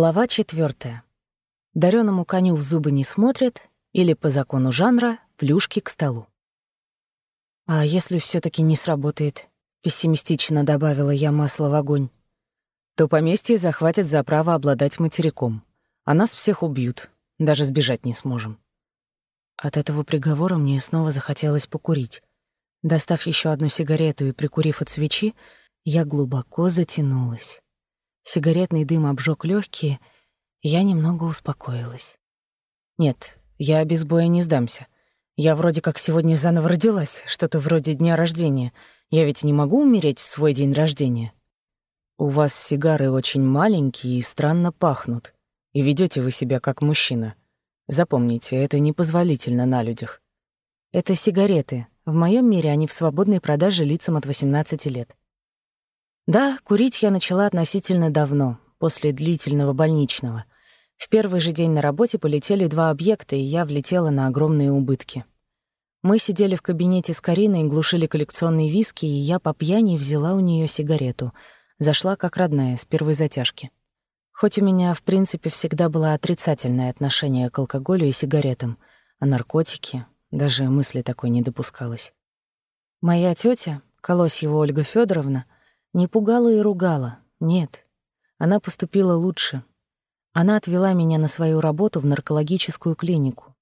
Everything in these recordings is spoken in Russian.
Глава четвертая. Дареному коню в зубы не смотрят или по закону жанра плюшки к столу. А если все таки не сработает, пессимистично добавила я масло в огонь, то поместье захватят за право обладать материком, а нас всех убьют, даже сбежать не сможем. От этого приговора мне снова захотелось покурить. Достав еще одну сигарету и прикурив от свечи, я глубоко затянулась. Сигаретный дым обжег легкие, я немного успокоилась. Нет, я без боя не сдамся. Я вроде как сегодня заново родилась, что-то вроде дня рождения. Я ведь не могу умереть в свой день рождения. У вас сигары очень маленькие и странно пахнут, и ведете вы себя как мужчина. Запомните, это непозволительно на людях. Это сигареты. В моем мире они в свободной продаже лицам от 18 лет. Да, курить я начала относительно давно, после длительного больничного. В первый же день на работе полетели два объекта, и я влетела на огромные убытки. Мы сидели в кабинете с Кариной, глушили коллекционные виски, и я по пьяни взяла у нее сигарету. Зашла как родная, с первой затяжки. Хоть у меня, в принципе, всегда было отрицательное отношение к алкоголю и сигаретам, а наркотики даже мысли такой не допускалось. Моя тетя, Колосьева Ольга Федоровна, не пугала и ругала. Нет. Она поступила лучше. Она отвела меня на свою работу в наркологическую клинику.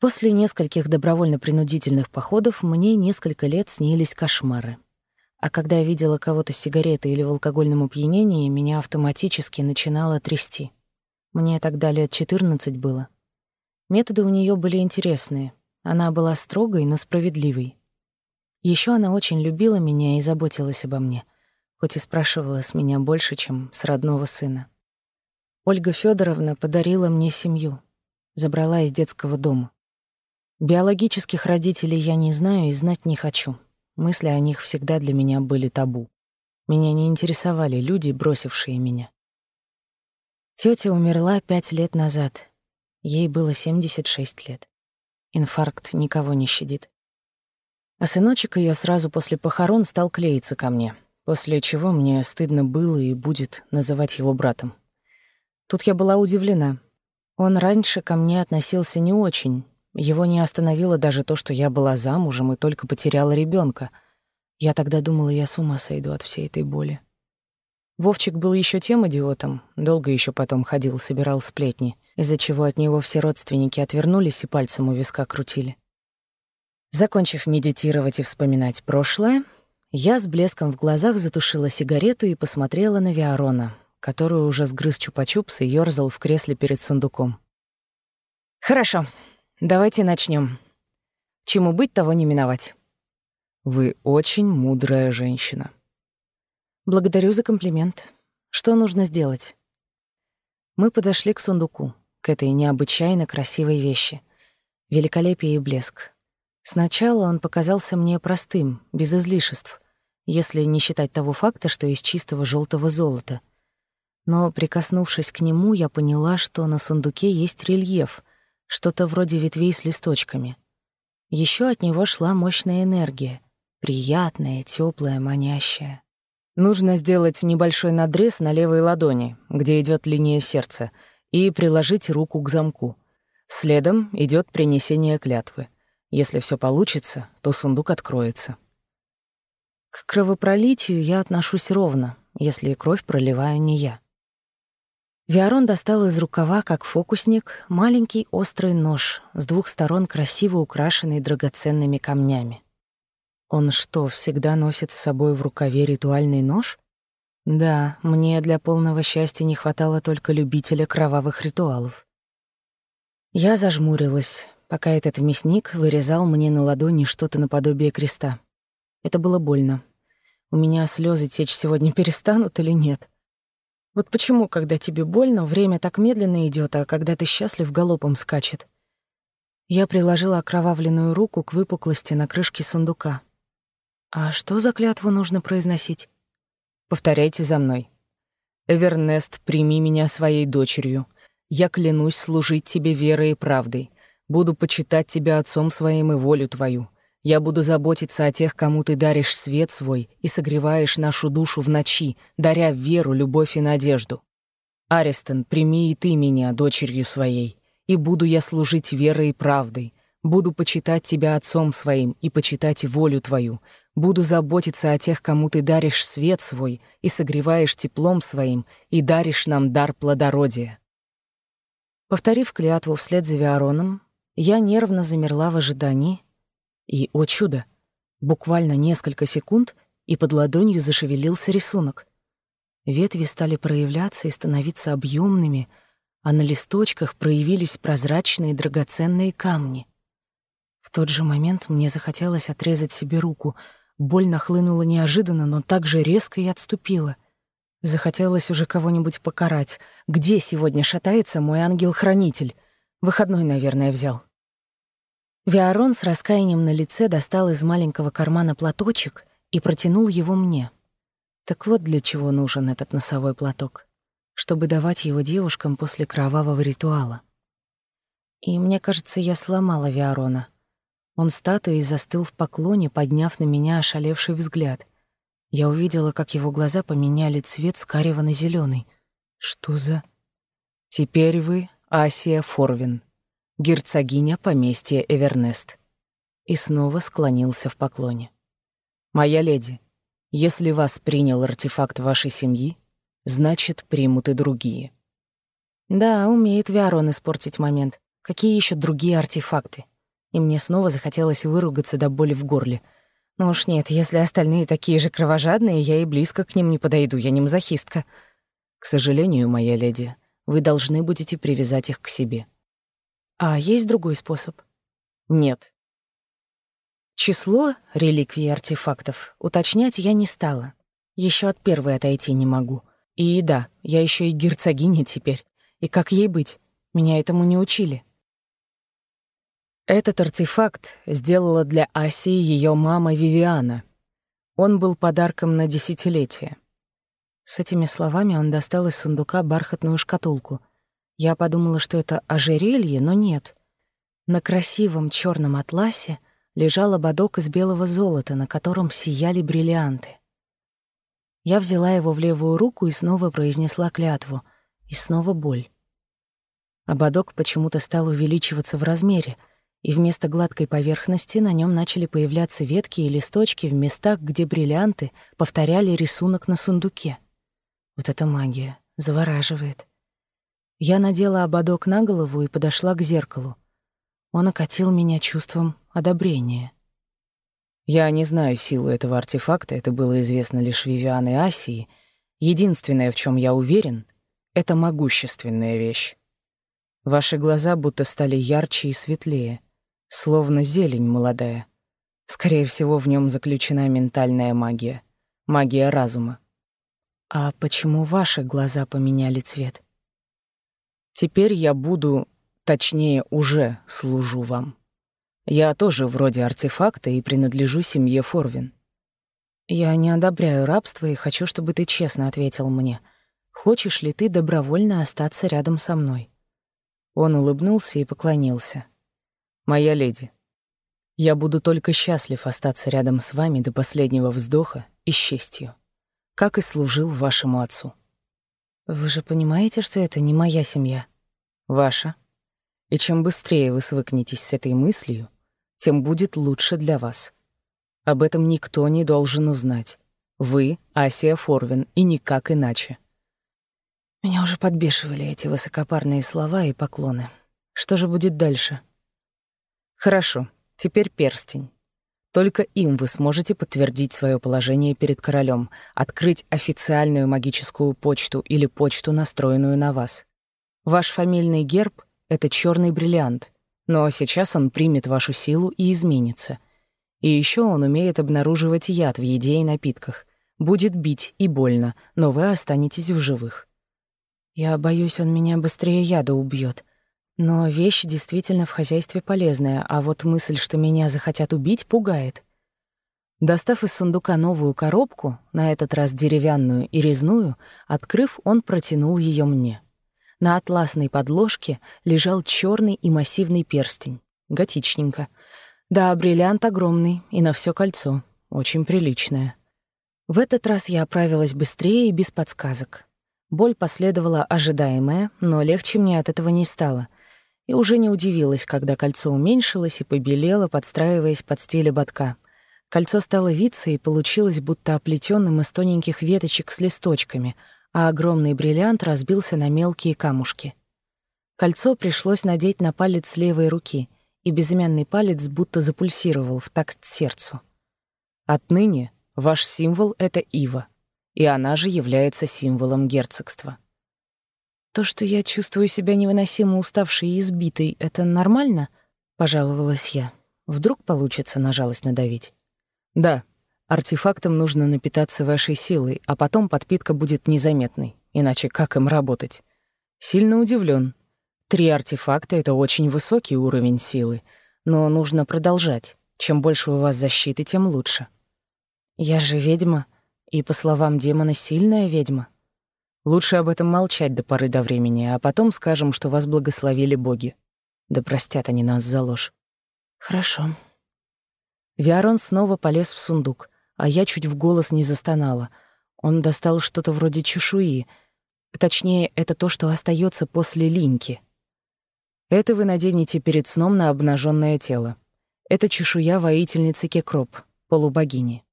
После нескольких добровольно-принудительных походов мне несколько лет снились кошмары. А когда я видела кого-то с сигаретой или в алкогольном опьянении, меня автоматически начинало трясти. Мне тогда лет 14 было. Методы у нее были интересные. Она была строгой, но справедливой. Еще она очень любила меня и заботилась обо мне, хоть и спрашивала с меня больше, чем с родного сына. Ольга Федоровна подарила мне семью, забрала из детского дома. Биологических родителей я не знаю и знать не хочу. Мысли о них всегда для меня были табу. Меня не интересовали люди, бросившие меня. Тётя умерла пять лет назад. Ей было 76 лет. Инфаркт никого не щадит. А сыночек ее сразу после похорон стал клеиться ко мне, после чего мне стыдно было и будет называть его братом. Тут я была удивлена. Он раньше ко мне относился не очень. Его не остановило даже то, что я была замужем и только потеряла ребенка. Я тогда думала, я с ума сойду от всей этой боли. Вовчик был еще тем идиотом, долго еще потом ходил, собирал сплетни, из-за чего от него все родственники отвернулись и пальцем у виска крутили. Закончив медитировать и вспоминать прошлое, я с блеском в глазах затушила сигарету и посмотрела на Виарона, который уже сгрыз чупа-чупс и ёрзал в кресле перед сундуком. «Хорошо, давайте начнем. Чему быть, того не миновать». «Вы очень мудрая женщина». «Благодарю за комплимент. Что нужно сделать?» Мы подошли к сундуку, к этой необычайно красивой вещи. Великолепие и блеск, Сначала он показался мне простым, без излишеств, если не считать того факта, что из чистого желтого золота. Но, прикоснувшись к нему, я поняла, что на сундуке есть рельеф, что-то вроде ветвей с листочками. Еще от него шла мощная энергия, приятная, теплая, манящая. Нужно сделать небольшой надрез на левой ладони, где идет линия сердца, и приложить руку к замку. Следом идет принесение клятвы. Если все получится, то сундук откроется. К кровопролитию я отношусь ровно, если кровь проливаю не я. Виарон достал из рукава, как фокусник, маленький острый нож, с двух сторон красиво украшенный драгоценными камнями. Он что, всегда носит с собой в рукаве ритуальный нож? Да, мне для полного счастья не хватало только любителя кровавых ритуалов. Я зажмурилась, пока этот мясник вырезал мне на ладони что-то наподобие креста. Это было больно. У меня слезы течь сегодня перестанут или нет? Вот почему, когда тебе больно, время так медленно идет, а когда ты счастлив, галопом скачет? Я приложила окровавленную руку к выпуклости на крышке сундука. А что за клятву нужно произносить? Повторяйте за мной. Эвернест, прими меня своей дочерью. Я клянусь служить тебе верой и правдой, Буду почитать тебя отцом своим и волю твою. Я буду заботиться о тех, кому ты даришь свет свой и согреваешь нашу душу в ночи, даря веру, любовь и надежду. Аристон, прими и ты меня дочерью своей, и буду я служить верой и правдой, буду почитать тебя отцом своим и почитать волю твою, буду заботиться о тех, кому ты даришь свет свой и согреваешь теплом своим и даришь нам дар плодородия». Повторив клятву вслед за Виароном, я нервно замерла в ожидании, и, о чудо, буквально несколько секунд, и под ладонью зашевелился рисунок. Ветви стали проявляться и становиться объемными, а на листочках проявились прозрачные драгоценные камни. В тот же момент мне захотелось отрезать себе руку. Боль нахлынула неожиданно, но так же резко и отступила. Захотелось уже кого-нибудь покарать. Где сегодня шатается мой ангел-хранитель? Выходной, наверное, взял. Виарон с раскаянием на лице достал из маленького кармана платочек и протянул его мне. Так вот для чего нужен этот носовой платок. Чтобы давать его девушкам после кровавого ритуала. И мне кажется, я сломала Виарона. Он статуей застыл в поклоне, подняв на меня ошалевший взгляд. Я увидела, как его глаза поменяли цвет с карего на зеленый. Что за... «Теперь вы Асия Форвин, герцогиня поместья Эвернест». И снова склонился в поклоне. «Моя леди, если вас принял артефакт вашей семьи, значит, примут и другие». Да, умеет Виарон испортить момент. Какие еще другие артефакты? И мне снова захотелось выругаться до боли в горле — ну уж нет, если остальные такие же кровожадные, я и близко к ним не подойду, я не мазохистка. К сожалению, моя леди, вы должны будете привязать их к себе. А есть другой способ? Нет. Число реликвий артефактов уточнять я не стала. Еще от первой отойти не могу. И да, я еще и герцогиня теперь. И как ей быть? Меня этому не учили. Этот артефакт сделала для Асии ее мама Вивиана. Он был подарком на десятилетие. С этими словами он достал из сундука бархатную шкатулку. Я подумала, что это ожерелье, но нет. На красивом черном атласе лежал ободок из белого золота, на котором сияли бриллианты. Я взяла его в левую руку и снова произнесла клятву. И снова боль. Ободок почему-то стал увеличиваться в размере — и вместо гладкой поверхности на нем начали появляться ветки и листочки в местах, где бриллианты повторяли рисунок на сундуке. Вот это магия, завораживает. Я надела ободок на голову и подошла к зеркалу. Он окатил меня чувством одобрения. Я не знаю силу этого артефакта, это было известно лишь Вивиан и Асии. Единственное, в чем я уверен, — это могущественная вещь. Ваши глаза будто стали ярче и светлее — словно зелень молодая. Скорее всего, в нем заключена ментальная магия, магия разума. А почему ваши глаза поменяли цвет? Теперь я буду, точнее, уже служу вам. Я тоже вроде артефакта и принадлежу семье Форвин. Я не одобряю рабство и хочу, чтобы ты честно ответил мне. Хочешь ли ты добровольно остаться рядом со мной? Он улыбнулся и поклонился. «Моя леди, я буду только счастлив остаться рядом с вами до последнего вздоха и с честью, как и служил вашему отцу». «Вы же понимаете, что это не моя семья?» «Ваша. И чем быстрее вы свыкнетесь с этой мыслью, тем будет лучше для вас. Об этом никто не должен узнать. Вы — Асия Форвин, и никак иначе». Меня уже подбешивали эти высокопарные слова и поклоны. Что же будет дальше?» Хорошо, теперь перстень. Только им вы сможете подтвердить свое положение перед королем, открыть официальную магическую почту или почту, настроенную на вас. Ваш фамильный герб — это черный бриллиант, но сейчас он примет вашу силу и изменится. И еще он умеет обнаруживать яд в еде и напитках. Будет бить и больно, но вы останетесь в живых. Я боюсь, он меня быстрее яда убьет. Но вещь действительно в хозяйстве полезная, а вот мысль, что меня захотят убить, пугает. Достав из сундука новую коробку, на этот раз деревянную и резную, открыв, он протянул ее мне. На атласной подложке лежал черный и массивный перстень. Готичненько. Да, бриллиант огромный и на все кольцо. Очень приличное. В этот раз я оправилась быстрее и без подсказок. Боль последовала ожидаемая, но легче мне от этого не стало. И уже не удивилась, когда кольцо уменьшилось и побелело, подстраиваясь под стиль ободка. Кольцо стало виться и получилось будто оплетенным из тоненьких веточек с листочками, а огромный бриллиант разбился на мелкие камушки. Кольцо пришлось надеть на палец левой руки, и безымянный палец будто запульсировал в такт сердцу. Отныне ваш символ — это ива, и она же является символом герцогства. То, что я чувствую себя невыносимо уставшей и избитой, это нормально? Пожаловалась я. Вдруг получится на жалость надавить. Да, артефактам нужно напитаться вашей силой, а потом подпитка будет незаметной. Иначе как им работать? Сильно удивлен. Три артефакта — это очень высокий уровень силы, но нужно продолжать. Чем больше у вас защиты, тем лучше. Я же ведьма, и, по словам демона, сильная ведьма. Лучше об этом молчать до поры до времени, а потом скажем, что вас благословили боги. Да простят они нас за ложь. Хорошо. Виарон снова полез в сундук, а я чуть в голос не застонала. Он достал что-то вроде чешуи. Точнее, это то, что остается после линьки. Это вы наденете перед сном на обнаженное тело. Это чешуя воительницы Кекроп, полубогини.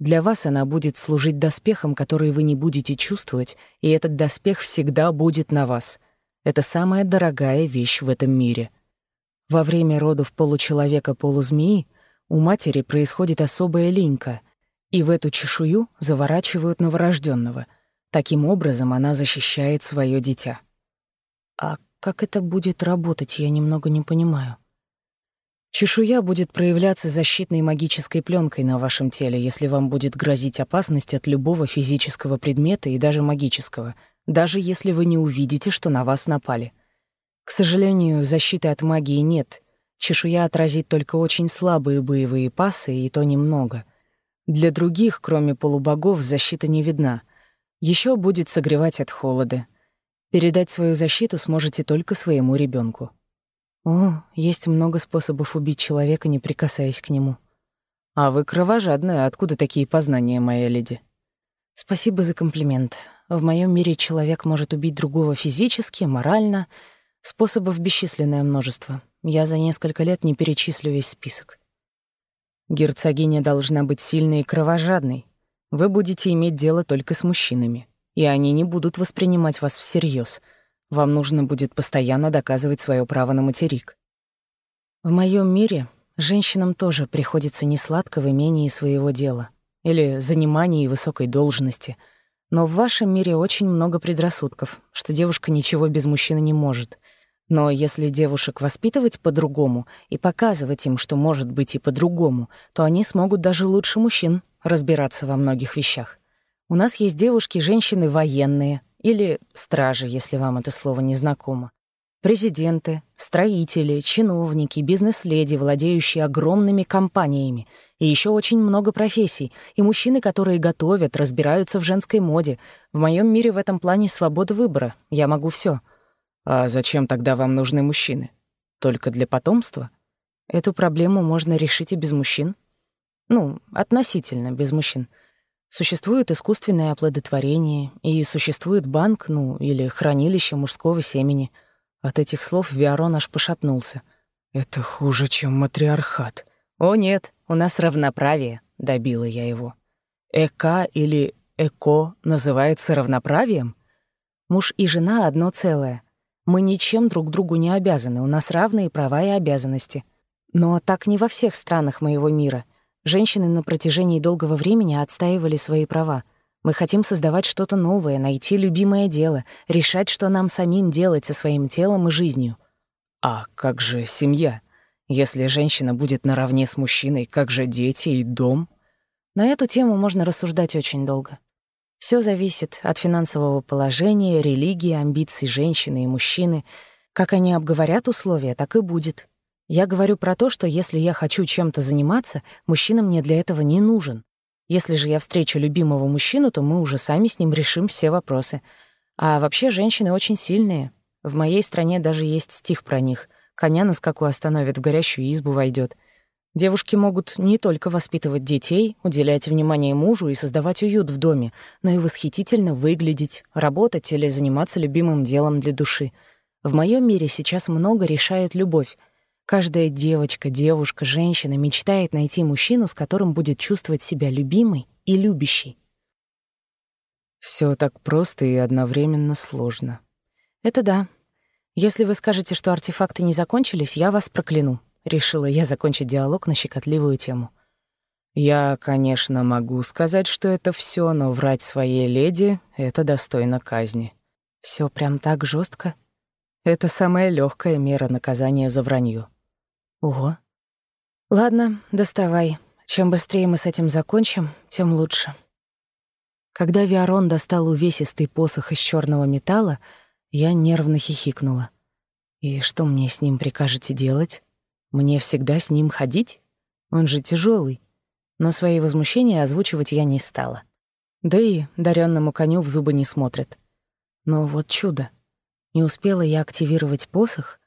Для вас она будет служить доспехом, который вы не будете чувствовать, и этот доспех всегда будет на вас. Это самая дорогая вещь в этом мире. Во время родов получеловека-полузмеи у матери происходит особая линька, и в эту чешую заворачивают новорожденного. Таким образом она защищает свое дитя. А как это будет работать, я немного не понимаю. Чешуя будет проявляться защитной магической пленкой на вашем теле, если вам будет грозить опасность от любого физического предмета и даже магического, даже если вы не увидите, что на вас напали. К сожалению, защиты от магии нет. Чешуя отразит только очень слабые боевые пасы, и то немного. Для других, кроме полубогов, защита не видна. Еще будет согревать от холода. Передать свою защиту сможете только своему ребенку. О, есть много способов убить человека, не прикасаясь к нему. А вы кровожадная, откуда такие познания, моя леди? Спасибо за комплимент. В моем мире человек может убить другого физически, морально. Способов бесчисленное множество. Я за несколько лет не перечислю весь список. Герцогиня должна быть сильной и кровожадной. Вы будете иметь дело только с мужчинами, и они не будут воспринимать вас всерьез — вам нужно будет постоянно доказывать свое право на материк. В моем мире женщинам тоже приходится несладко в имении своего дела или занимании высокой должности, но в вашем мире очень много предрассудков, что девушка ничего без мужчины не может. Но если девушек воспитывать по-другому и показывать им, что может быть и по-другому, то они смогут даже лучше мужчин разбираться во многих вещах. У нас есть девушки, женщины военные, или стражи, если вам это слово не знакомо. Президенты, строители, чиновники, бизнес-леди, владеющие огромными компаниями. И еще очень много профессий. И мужчины, которые готовят, разбираются в женской моде. В моем мире в этом плане свобода выбора. Я могу все. А зачем тогда вам нужны мужчины? Только для потомства? Эту проблему можно решить и без мужчин. Ну, относительно без мужчин. Существует искусственное оплодотворение, и существует банк, ну, или хранилище мужского семени. От этих слов Виарон аж пошатнулся. «Это хуже, чем матриархат». «О нет, у нас равноправие», — добила я его. «Эка или эко называется равноправием?» «Муж и жена — одно целое. Мы ничем друг другу не обязаны, у нас равные права и обязанности. Но так не во всех странах моего мира. Женщины на протяжении долгого времени отстаивали свои права. Мы хотим создавать что-то новое, найти любимое дело, решать, что нам самим делать со своим телом и жизнью. А как же семья? Если женщина будет наравне с мужчиной, как же дети и дом? На эту тему можно рассуждать очень долго. Все зависит от финансового положения, религии, амбиций женщины и мужчины. Как они обговорят условия, так и будет. Я говорю про то, что если я хочу чем-то заниматься, мужчина мне для этого не нужен. Если же я встречу любимого мужчину, то мы уже сами с ним решим все вопросы. А вообще женщины очень сильные. В моей стране даже есть стих про них. Коня на скаку остановит, в горящую избу войдет. Девушки могут не только воспитывать детей, уделять внимание мужу и создавать уют в доме, но и восхитительно выглядеть, работать или заниматься любимым делом для души. В моем мире сейчас много решает любовь. Каждая девочка, девушка, женщина мечтает найти мужчину, с которым будет чувствовать себя любимой и любящей. Все так просто и одновременно сложно. Это да. Если вы скажете, что артефакты не закончились, я вас прокляну. Решила я закончить диалог на щекотливую тему. Я, конечно, могу сказать, что это все, но врать своей леди — это достойно казни. Все прям так жестко. Это самая легкая мера наказания за вранье. Ого. Ладно, доставай. Чем быстрее мы с этим закончим, тем лучше. Когда Виарон достал увесистый посох из черного металла, я нервно хихикнула. И что мне с ним прикажете делать? Мне всегда с ним ходить? Он же тяжелый. Но свои возмущения озвучивать я не стала. Да и даренному коню в зубы не смотрят. Но вот чудо. Не успела я активировать посох,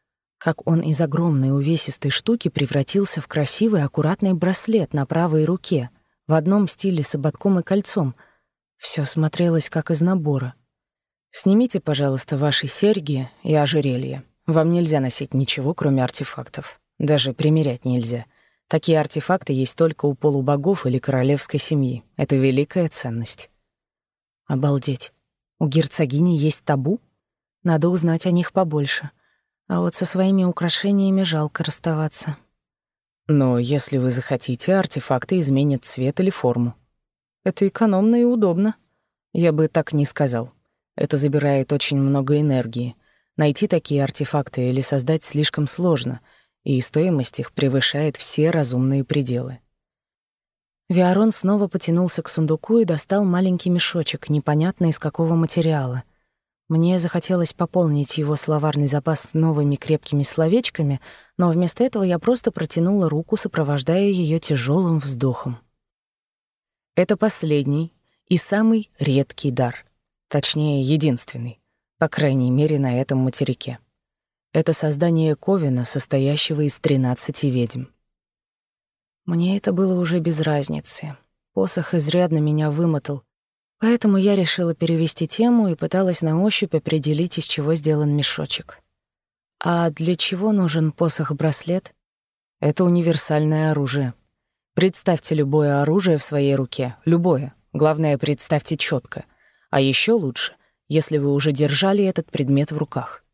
как он из огромной увесистой штуки превратился в красивый аккуратный браслет на правой руке, в одном стиле с ободком и кольцом. Все смотрелось как из набора. «Снимите, пожалуйста, ваши серьги и ожерелье. Вам нельзя носить ничего, кроме артефактов». Даже примерять нельзя. Такие артефакты есть только у полубогов или королевской семьи. Это великая ценность. Обалдеть. У герцогини есть табу? Надо узнать о них побольше. А вот со своими украшениями жалко расставаться. Но если вы захотите, артефакты изменят цвет или форму. Это экономно и удобно. Я бы так не сказал. Это забирает очень много энергии. Найти такие артефакты или создать слишком сложно — и стоимость их превышает все разумные пределы. Виарон снова потянулся к сундуку и достал маленький мешочек, непонятно из какого материала. Мне захотелось пополнить его словарный запас новыми крепкими словечками, но вместо этого я просто протянула руку, сопровождая ее тяжелым вздохом. Это последний и самый редкий дар, точнее, единственный, по крайней мере, на этом материке. Это создание Ковина, состоящего из тринадцати ведьм. Мне это было уже без разницы. Посох изрядно меня вымотал, поэтому я решила перевести тему и пыталась на ощупь определить, из чего сделан мешочек. А для чего нужен посох-браслет? Это универсальное оружие. Представьте любое оружие в своей руке, любое. Главное, представьте четко. А еще лучше, если вы уже держали этот предмет в руках.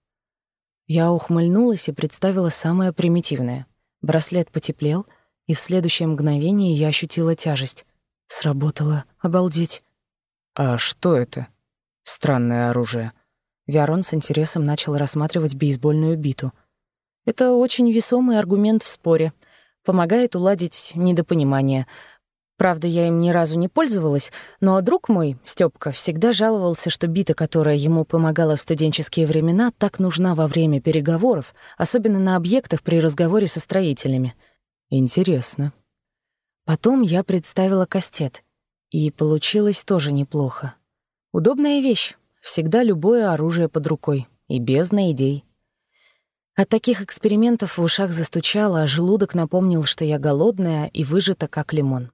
Я ухмыльнулась и представила самое примитивное. Браслет потеплел, и в следующее мгновение я ощутила тяжесть. Сработало. Обалдеть. «А что это?» «Странное оружие». Виарон с интересом начал рассматривать бейсбольную биту. «Это очень весомый аргумент в споре. Помогает уладить недопонимание. Правда, я им ни разу не пользовалась, но друг мой, Стёпка, всегда жаловался, что бита, которая ему помогала в студенческие времена, так нужна во время переговоров, особенно на объектах при разговоре со строителями. Интересно. Потом я представила кастет, и получилось тоже неплохо. Удобная вещь, всегда любое оружие под рукой, и бездна идей. От таких экспериментов в ушах застучало, а желудок напомнил, что я голодная и выжата, как лимон.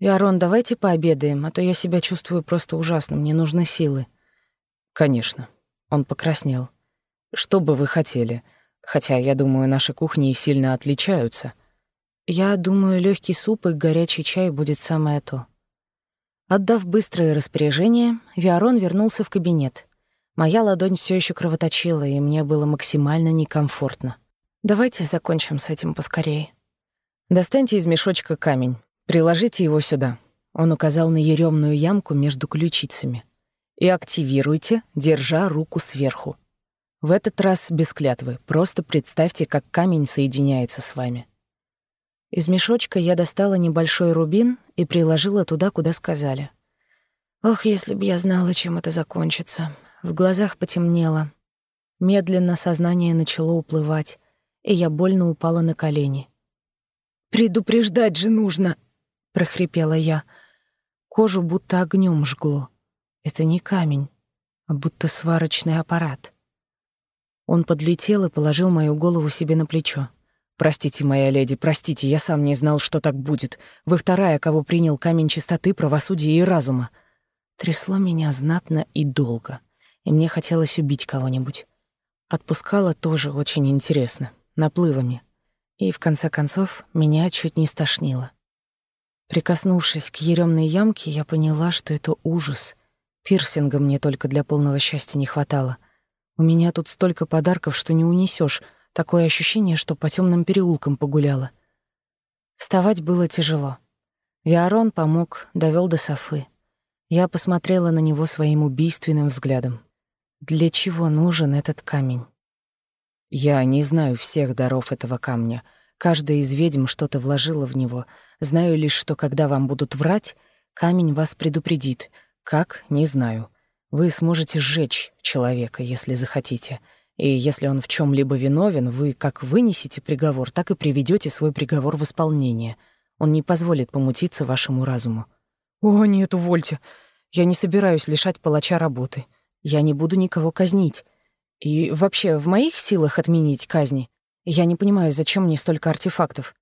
«Иарон, давайте пообедаем, а то я себя чувствую просто ужасно, мне нужны силы». «Конечно». Он покраснел. «Что бы вы хотели? Хотя, я думаю, наши кухни сильно отличаются». «Я думаю, легкий суп и горячий чай будет самое то». Отдав быстрое распоряжение, Виарон вернулся в кабинет. Моя ладонь все еще кровоточила, и мне было максимально некомфортно. «Давайте закончим с этим поскорее». «Достаньте из мешочка камень. Приложите его сюда. Он указал на еремную ямку между ключицами. И активируйте, держа руку сверху. В этот раз без клятвы. Просто представьте, как камень соединяется с вами. Из мешочка я достала небольшой рубин и приложила туда, куда сказали. Ох, если б я знала, чем это закончится. В глазах потемнело. Медленно сознание начало уплывать, и я больно упала на колени. «Предупреждать же нужно!» — прохрипела я. Кожу будто огнем жгло. Это не камень, а будто сварочный аппарат. Он подлетел и положил мою голову себе на плечо. Простите, моя леди, простите, я сам не знал, что так будет. Вы вторая, кого принял камень чистоты, правосудия и разума. Трясло меня знатно и долго, и мне хотелось убить кого-нибудь. Отпускала тоже очень интересно, наплывами. И в конце концов меня чуть не стошнило. Прикоснувшись к еремной ямке, я поняла, что это ужас. Пирсинга мне только для полного счастья не хватало. У меня тут столько подарков, что не унесешь. Такое ощущение, что по темным переулкам погуляла. Вставать было тяжело. Виарон помог, довел до Софы. Я посмотрела на него своим убийственным взглядом. Для чего нужен этот камень? Я не знаю всех даров этого камня. Каждая из ведьм что-то вложила в него. Знаю лишь, что когда вам будут врать, камень вас предупредит. Как — не знаю. Вы сможете сжечь человека, если захотите — и если он в чем либо виновен, вы как вынесете приговор, так и приведете свой приговор в исполнение. Он не позволит помутиться вашему разуму. О, нет, увольте. Я не собираюсь лишать палача работы. Я не буду никого казнить. И вообще, в моих силах отменить казни. Я не понимаю, зачем мне столько артефактов.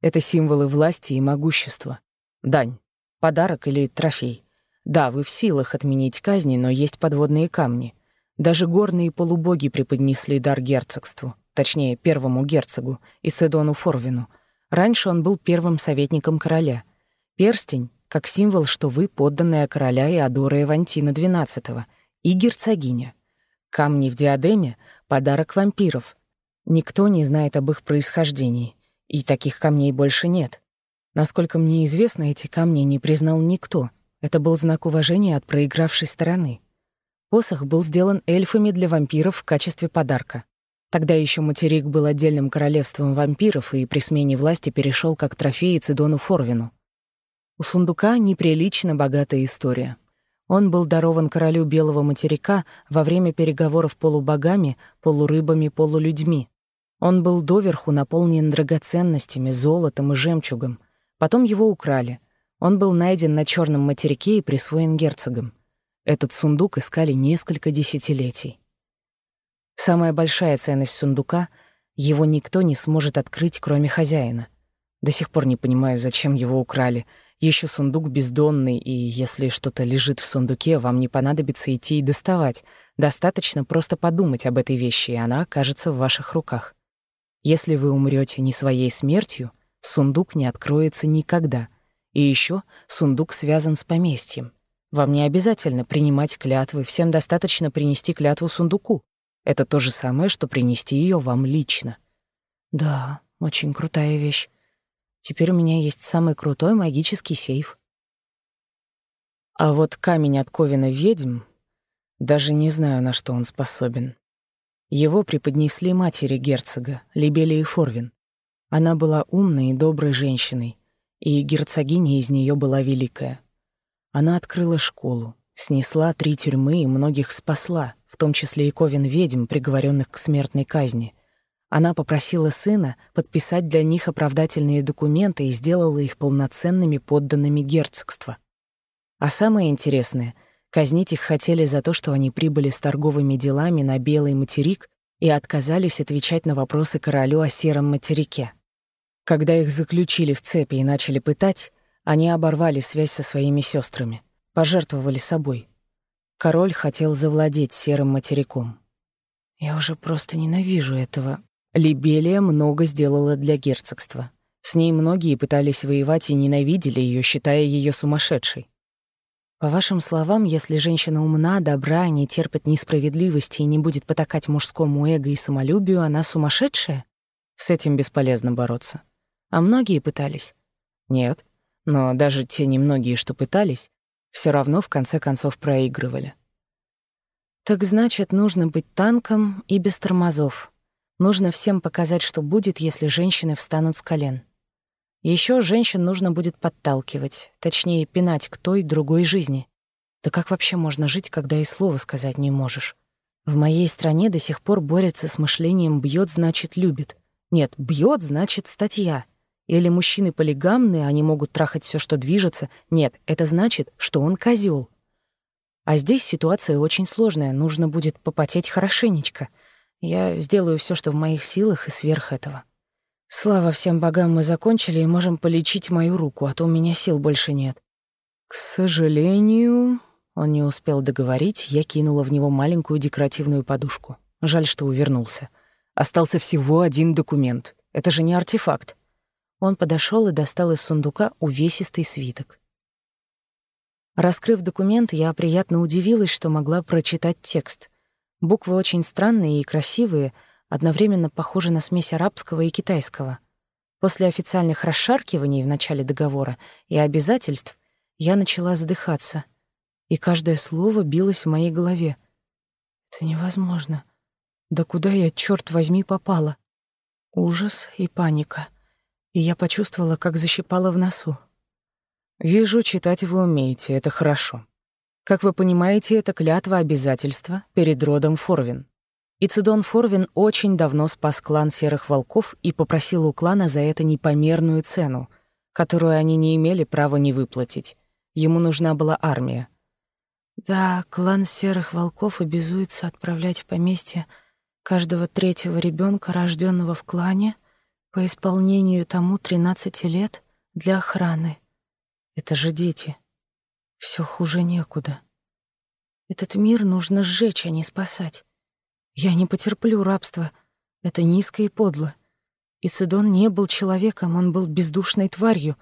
Это символы власти и могущества. Дань, подарок или трофей. Да, вы в силах отменить казни, но есть подводные камни. Даже горные полубоги преподнесли дар герцогству, точнее, первому герцогу, Исидону Форвину. Раньше он был первым советником короля. Перстень — как символ, что вы подданная короля Иодора Эвантина XII и герцогиня. Камни в диадеме — подарок вампиров. Никто не знает об их происхождении, и таких камней больше нет. Насколько мне известно, эти камни не признал никто. Это был знак уважения от проигравшей стороны. Посох был сделан эльфами для вампиров в качестве подарка. Тогда еще материк был отдельным королевством вампиров и при смене власти перешел как трофей Цидону Форвину. У сундука неприлично богатая история. Он был дарован королю Белого материка во время переговоров полубогами, полурыбами, полулюдьми. Он был доверху наполнен драгоценностями, золотом и жемчугом. Потом его украли. Он был найден на Черном материке и присвоен герцогом. Этот сундук искали несколько десятилетий. Самая большая ценность сундука — его никто не сможет открыть, кроме хозяина. До сих пор не понимаю, зачем его украли. Еще сундук бездонный, и если что-то лежит в сундуке, вам не понадобится идти и доставать. Достаточно просто подумать об этой вещи, и она окажется в ваших руках. Если вы умрете не своей смертью, сундук не откроется никогда. И еще сундук связан с поместьем. Вам не обязательно принимать клятвы, всем достаточно принести клятву сундуку. Это то же самое, что принести ее вам лично. Да, очень крутая вещь. Теперь у меня есть самый крутой магический сейф. А вот камень от Ковина ведьм, даже не знаю, на что он способен. Его преподнесли матери герцога, Либелии Форвин. Она была умной и доброй женщиной, и герцогиня из нее была великая. Она открыла школу, снесла три тюрьмы и многих спасла, в том числе и ковен ведьм, приговоренных к смертной казни. Она попросила сына подписать для них оправдательные документы и сделала их полноценными подданными герцогства. А самое интересное, казнить их хотели за то, что они прибыли с торговыми делами на Белый материк и отказались отвечать на вопросы королю о Сером материке. Когда их заключили в цепи и начали пытать, они оборвали связь со своими сестрами, пожертвовали собой. Король хотел завладеть серым материком. Я уже просто ненавижу этого. Либелия много сделала для герцогства. С ней многие пытались воевать и ненавидели ее, считая ее сумасшедшей. По вашим словам, если женщина умна, добра, не терпит несправедливости и не будет потакать мужскому эго и самолюбию, она сумасшедшая? С этим бесполезно бороться. А многие пытались? Нет. Но даже те немногие, что пытались, все равно в конце концов проигрывали. Так значит, нужно быть танком и без тормозов. Нужно всем показать, что будет, если женщины встанут с колен. Еще женщин нужно будет подталкивать, точнее, пинать к той другой жизни. Да как вообще можно жить, когда и слова сказать не можешь? В моей стране до сих пор борется с мышлением «бьет, значит, любит». Нет, «бьет, значит, статья». Или мужчины полигамные, они могут трахать все, что движется. Нет, это значит, что он козел. А здесь ситуация очень сложная, нужно будет попотеть хорошенечко. Я сделаю все, что в моих силах, и сверх этого. Слава всем богам, мы закончили и можем полечить мою руку, а то у меня сил больше нет. К сожалению, он не успел договорить, я кинула в него маленькую декоративную подушку. Жаль, что увернулся. Остался всего один документ. Это же не артефакт. Он подошел и достал из сундука увесистый свиток. Раскрыв документ, я приятно удивилась, что могла прочитать текст. Буквы очень странные и красивые, одновременно похожи на смесь арабского и китайского. После официальных расшаркиваний в начале договора и обязательств я начала задыхаться, и каждое слово билось в моей голове. Это невозможно. Да куда я, черт возьми, попала? Ужас и паника. И я почувствовала, как защипала в носу. Вижу, читать вы умеете, это хорошо. Как вы понимаете, это клятва обязательства перед родом Форвин. И Цидон Форвин очень давно спас клан Серых Волков и попросил у клана за это непомерную цену, которую они не имели права не выплатить. Ему нужна была армия. Да, клан Серых Волков обязуется отправлять в поместье каждого третьего ребенка, рожденного в клане, по исполнению тому 13 лет для охраны. Это же дети. Все хуже некуда. Этот мир нужно сжечь, а не спасать. Я не потерплю рабства. Это низко и подло. И Сидон не был человеком, он был бездушной тварью.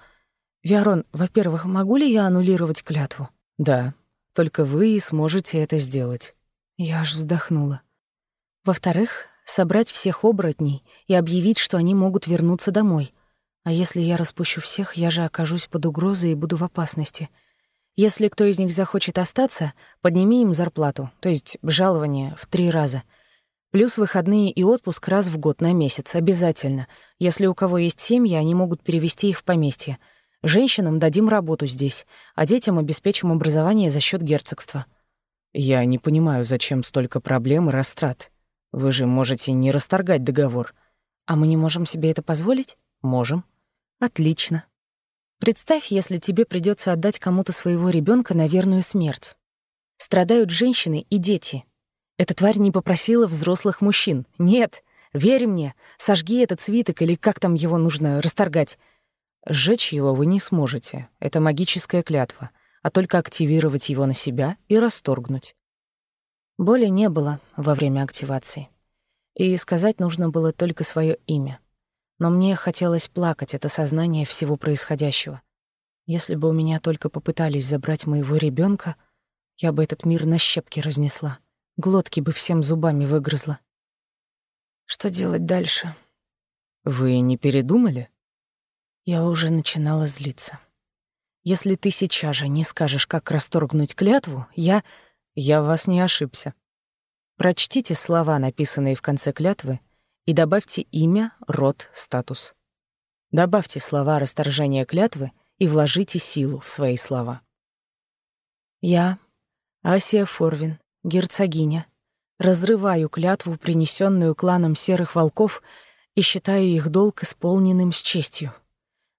Виарон, во-первых, могу ли я аннулировать клятву? Да, только вы и сможете это сделать. Я аж вздохнула. Во-вторых, собрать всех оборотней и объявить, что они могут вернуться домой. А если я распущу всех, я же окажусь под угрозой и буду в опасности. Если кто из них захочет остаться, подними им зарплату, то есть жалование в три раза. Плюс выходные и отпуск раз в год на месяц, обязательно. Если у кого есть семьи, они могут перевести их в поместье. Женщинам дадим работу здесь, а детям обеспечим образование за счет герцогства. Я не понимаю, зачем столько проблем и растрат. Вы же можете не расторгать договор. А мы не можем себе это позволить? Можем. Отлично. Представь, если тебе придется отдать кому-то своего ребенка на верную смерть. Страдают женщины и дети. Эта тварь не попросила взрослых мужчин. Нет, верь мне, сожги этот свиток или как там его нужно расторгать. Сжечь его вы не сможете. Это магическая клятва, а только активировать его на себя и расторгнуть. Боли не было во время активации. И сказать нужно было только свое имя но мне хотелось плакать от осознания всего происходящего. Если бы у меня только попытались забрать моего ребенка, я бы этот мир на щепки разнесла, глотки бы всем зубами выгрызла. Что делать дальше? Вы не передумали? Я уже начинала злиться. Если ты сейчас же не скажешь, как расторгнуть клятву, я... Я вас не ошибся. Прочтите слова, написанные в конце клятвы, и добавьте имя, род, статус. Добавьте слова расторжения клятвы и вложите силу в свои слова. Я, Асия Форвин, герцогиня, разрываю клятву, принесенную кланом серых волков, и считаю их долг исполненным с честью.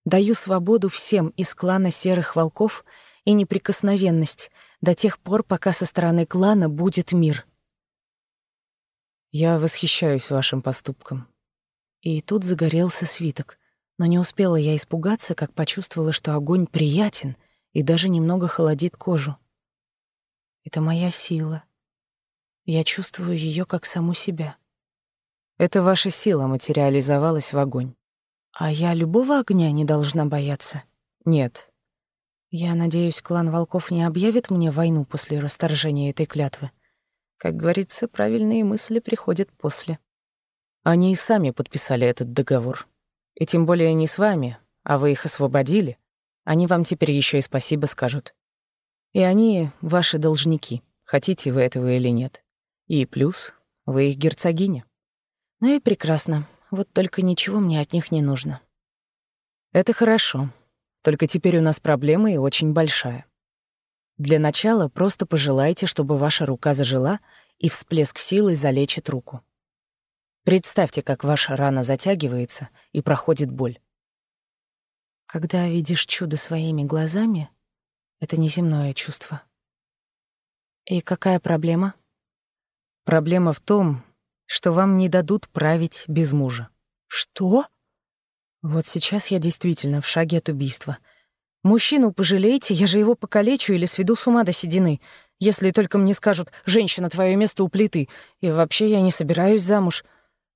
Даю свободу всем из клана серых волков и неприкосновенность до тех пор, пока со стороны клана будет мир. Я восхищаюсь вашим поступком. И тут загорелся свиток, но не успела я испугаться, как почувствовала, что огонь приятен и даже немного холодит кожу. Это моя сила. Я чувствую ее как саму себя. Это ваша сила материализовалась в огонь. А я любого огня не должна бояться? Нет. Я надеюсь, клан волков не объявит мне войну после расторжения этой клятвы. Как говорится, правильные мысли приходят после. Они и сами подписали этот договор. И тем более не с вами, а вы их освободили. Они вам теперь еще и спасибо скажут. И они ваши должники, хотите вы этого или нет. И плюс вы их герцогиня. Ну и прекрасно. Вот только ничего мне от них не нужно. Это хорошо. Только теперь у нас проблема и очень большая. Для начала просто пожелайте, чтобы ваша рука зажила, и всплеск силы залечит руку. Представьте, как ваша рана затягивается и проходит боль. Когда видишь чудо своими глазами, это неземное чувство. И какая проблема? Проблема в том, что вам не дадут править без мужа. Что? Вот сейчас я действительно в шаге от убийства. Мужчину пожалейте, я же его покалечу или сведу с ума до седины, если только мне скажут «женщина, твое место у плиты», и вообще я не собираюсь замуж.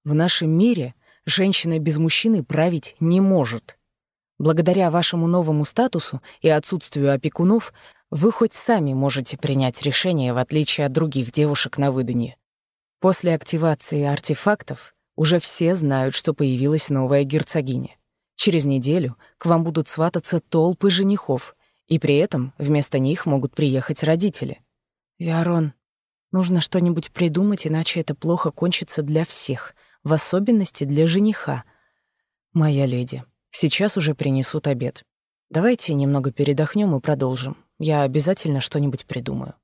В нашем мире женщина без мужчины править не может. Благодаря вашему новому статусу и отсутствию опекунов вы хоть сами можете принять решение, в отличие от других девушек на выданье. После активации артефактов уже все знают, что появилась новая герцогиня. Через неделю к вам будут свататься толпы женихов, и при этом вместо них могут приехать родители. Виарон, нужно что-нибудь придумать, иначе это плохо кончится для всех, в особенности для жениха. Моя леди, сейчас уже принесут обед. Давайте немного передохнем и продолжим. Я обязательно что-нибудь придумаю.